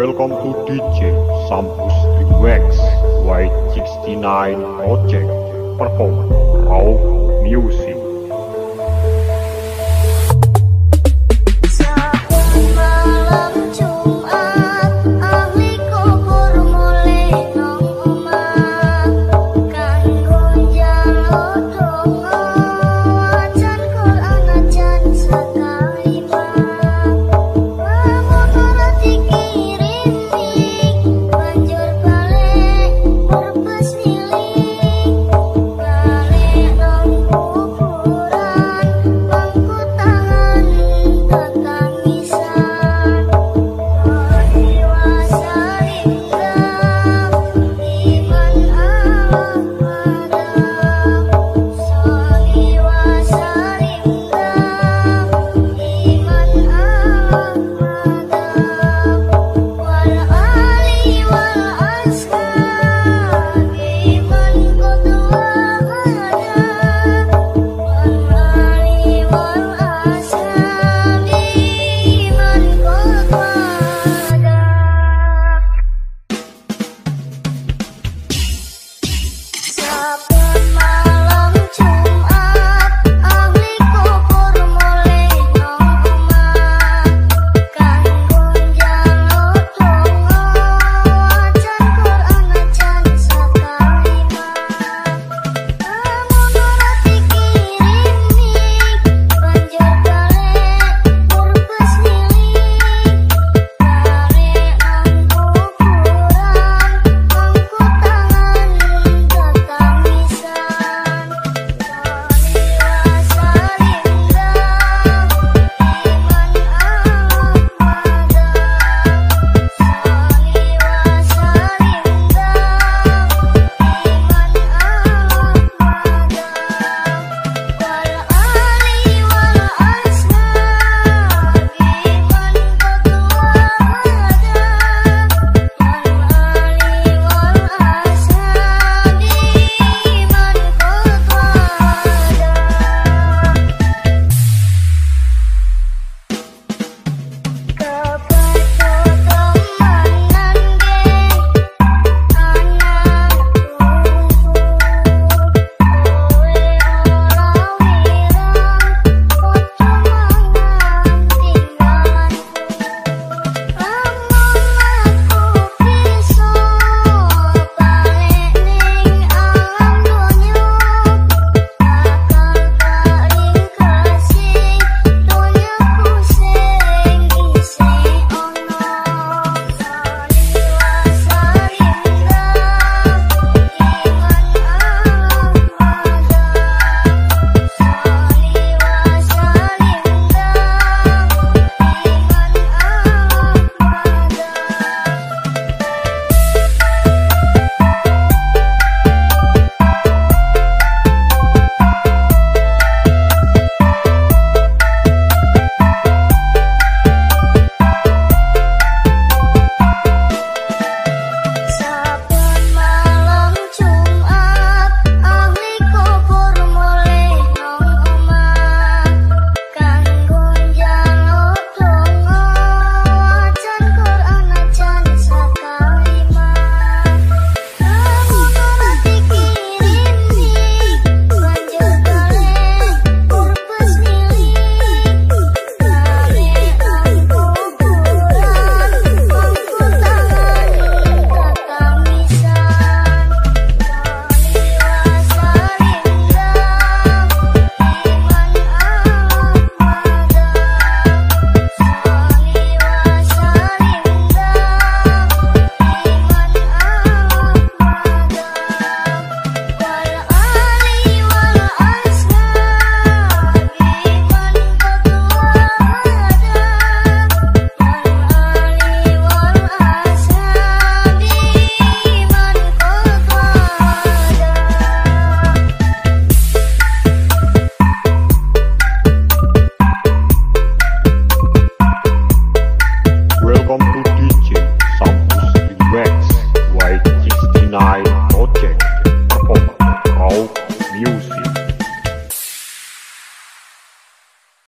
Welcome to DJ Sampus Remix White 69 Project Perform Raw Music.